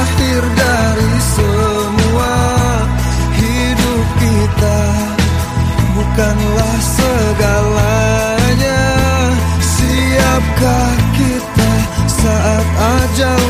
akhir dari semua hidup kita. Bukanlah segalanya. Siapkah kita saat ajal